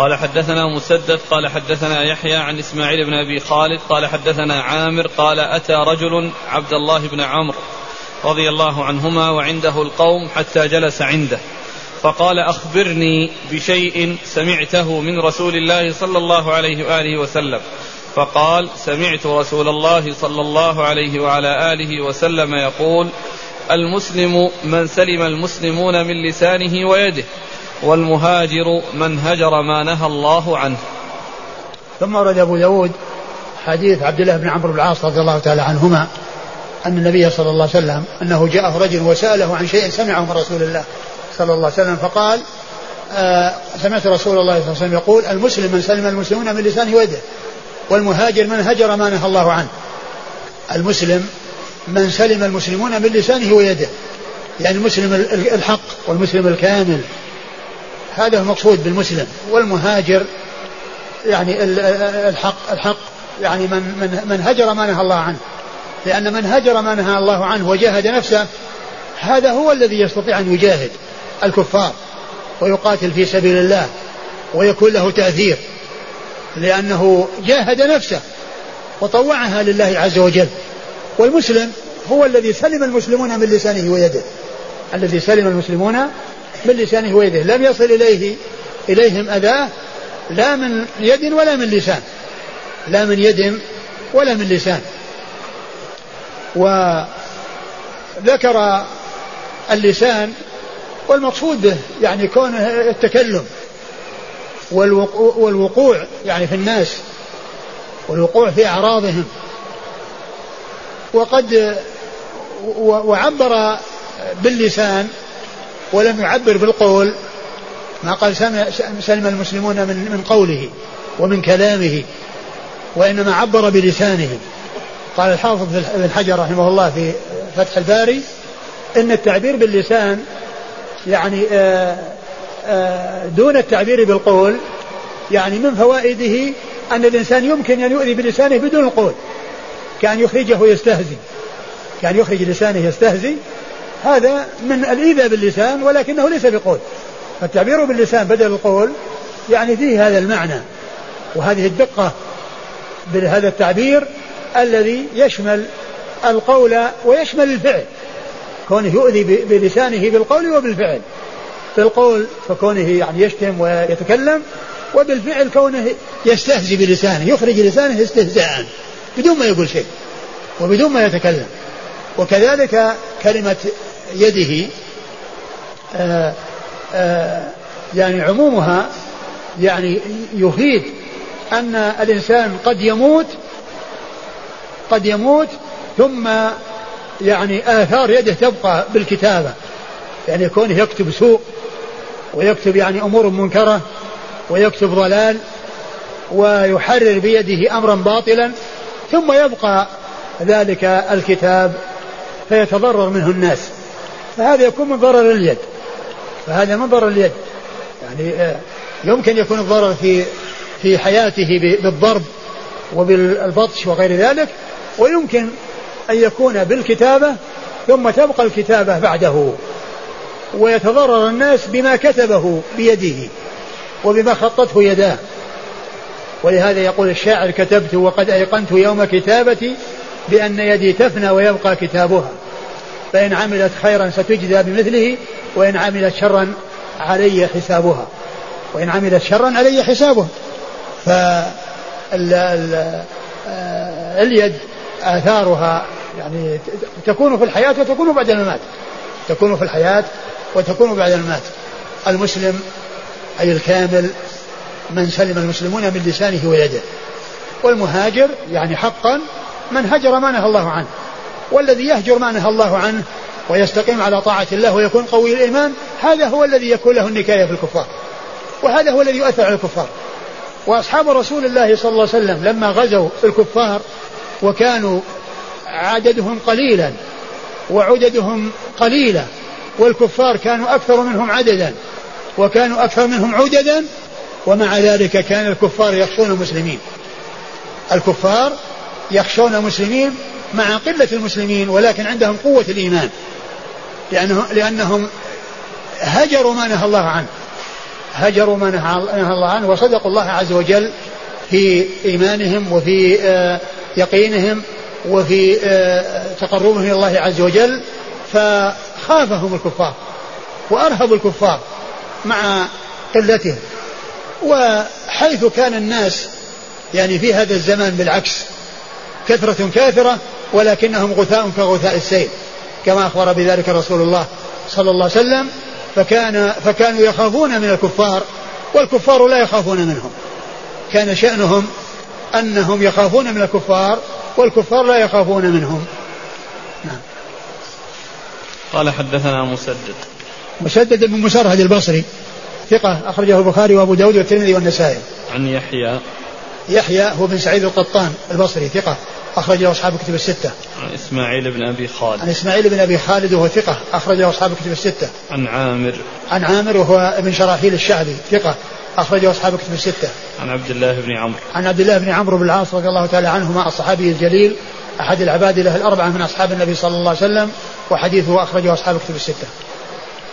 قال حدثنا مسدد قال حدثنا يحيى عن إسماعيل بن أبي خالد قال حدثنا عامر قال أتى رجل عبد الله بن عمرو رضي الله عنهما وعنده القوم حتى جلس عنده فقال أخبرني بشيء سمعته من رسول الله صلى الله عليه وآله وسلم فقال سمعت رسول الله صلى الله عليه وعلى آله وسلم يقول المسلم من سلم المسلمون من لسانه ويده والمهاجر من هجر ما نهى الله عنه. ثم ورد أبو داود حديث عبد الله بن عمرو بن العاص رضي الله تعالى عنهما أن النبي صلى الله عليه وسلم أنه جاءه رجل وسأله عن شيء سمعه من رسول الله صلى الله عليه وسلم فقال آه سمعت رسول الله صلى الله عليه وسلم يقول المسلم من سلم المسلمون من لسانه ويده والمهاجر من هجر ما نهى الله عنه. المسلم من سلم المسلمون من لسانه ويده يعني المسلم الحق والمسلم الكامل. هذا هو المقصود بالمسلم. والمهاجر يعني الحق الحق يعني من من من هجر ما نهى الله عنه. لأن من هجر ما نهى الله عنه وجاهد نفسه هذا هو الذي يستطيع أن يجاهد الكفار ويقاتل في سبيل الله ويكون له تأثير. لأنه جاهد نفسه وطوعها لله عز وجل. والمسلم هو الذي سلم المسلمون من لسانه ويده. الذي سلم المسلمون من لسانه ويده لم يصل إليه إليهم أذاه لا من يد ولا من لسان. لا من يد ولا من لسان. وذكر اللسان والمقصود به يعني كون التكلم والوقوع يعني في الناس والوقوع في أعراضهم. وقد وعبر باللسان ولم يعبر بالقول ما قال سلم المسلمون من من قوله ومن كلامه وإنما عبر بلسانه. قال الحافظ بن حجر رحمه الله في فتح الباري إن التعبير باللسان يعني آه، آه، دون التعبير بالقول يعني من فوائده أن الإنسان يمكن أن يؤذي بلسانه بدون القول كأن يخرجه يستهزي كأن يخرج لسانه يستهزي هذا من الإيذاء باللسان ولكنه ليس بقول. فالتعبير باللسان بدل القول يعني فيه هذا المعنى وهذه الدقة بهذا التعبير الذي يشمل القول ويشمل الفعل. كونه يؤذي بلسانه بالقول وبالفعل. بالقول فكونه يعني يشتم ويتكلم وبالفعل كونه يستهزي بلسانه يخرج لسانه استهزاء بدون ما يقول شيء وبدون ما يتكلم. وكذلك كلمة يده آآ آآ يعني عمومها يعني يفيد أن الإنسان قد يموت قد يموت ثم يعني آثار يده تبقى بالكتابة يعني كونه يكتب سوء ويكتب يعني أمور منكرة ويكتب ضلال ويحرر بيده أمرا باطلا ثم يبقى ذلك الكتاب فيتضرر منه الناس. فهذا يكون من ضرر اليد فهذا من ضرر اليد يعني آه، يمكن يكون الضرر في في حياته بالضرب وبالبطش وغير ذلك ويمكن أن يكون بالكتابة ثم تبقى الكتابة بعده. ويتضرر الناس بما كتبه بيده وبما خطته يداه. ولهذا يقول الشاعر كتبت وقد أيقنت يوم كتابتي بأن يدي تفنى ويبقى كتابها. فإن عملت خيرا ستجزى بمثله وإن عملت شرا علي حسابها. وإن عملت شرا علي حسابها. فاليد آثارها يعني تكون في الحياة وتكون بعد الممات. تكون في الحياة وتكون بعد الممات. المسلم أي الكامل من سلم المسلمون من لسانه ويده. والمهاجر يعني حقا من هجر ما نهى الله عنه. والذي يهجر ما نهى الله عنه ويستقيم على طاعة الله ويكون قوي الإيمان هذا هو الذي يكون له النكاية في الكفار. وهذا هو الذي يؤثر على الكفار. وأصحاب رسول الله صلى الله عليه وسلم لما غزوا الكفار وكانوا عددهم قليلا وعددهم قليلة والكفار كانوا أكثر منهم عددا وكانوا أكثر منهم عددا ومع ذلك كان الكفار يخشون المسلمين. الكفار يخشون المسلمين مع قلة المسلمين ولكن عندهم قوة الإيمان. لأنه لأنهم هجروا ما نهى الله عنه. هجروا ما نهى الله عنه وصدقوا الله عز وجل في إيمانهم وفي آه، يقينهم وفي آه، تقربهم إلى الله عز وجل فخافهم الكفار وأرهبوا الكفار مع قلتهم. وحيث كان الناس يعني في هذا الزمان بالعكس كثرة كافرة ولكنهم غثاء كغثاء السيل كما أخبر بذلك رسول الله صلى الله عليه وسلم فكان فكانوا يخافون من الكفار والكفار لا يخافون منهم. كان شأنهم أنهم يخافون من الكفار والكفار لا يخافون منهم. نعم. قال حدثنا مسدد. مسدد بن مسرهد البصري ثقة أخرجه البخاري وأبو داود والترمذي والنسائي. عن يحيى. يحيى هو بن سعيد القطان البصري ثقة. أخرج له أصحاب الكتب الستة. عن إسماعيل بن أبي خالد. عن إسماعيل بن أبي خالد وهو ثقة أخرج له أصحاب الكتب الستة. عن عامر. عن عامر وهو ابن شراحيل الشعبي ثقة أخرجه أصحاب الكتب الستة. عن عبد الله بن عمرو. عن عبد الله بن عمرو بن العاص رضي الله تعالى عنهما الصحابي الجليل أحد العباد له الأربعة من أصحاب النبي صلى الله عليه وسلم وحديثه أخرجه أصحاب الكتب الستة.